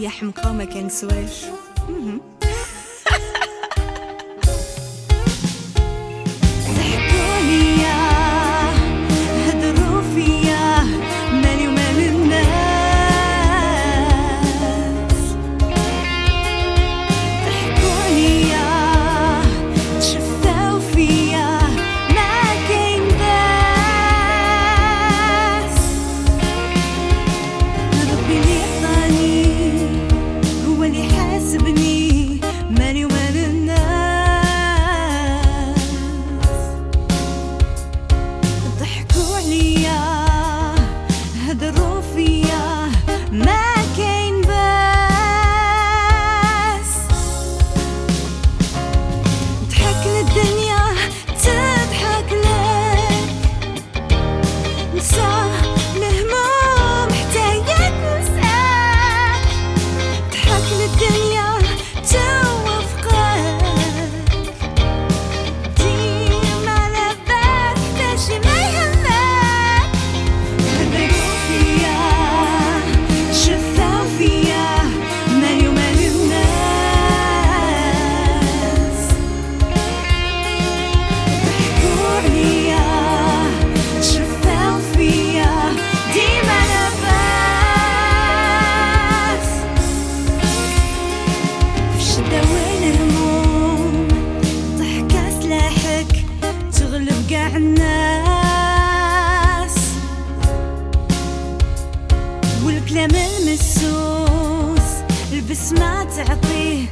يا حمقى ما كنسواش تغلب قاع الناس. والكلام المسوس البسمة تعطيه.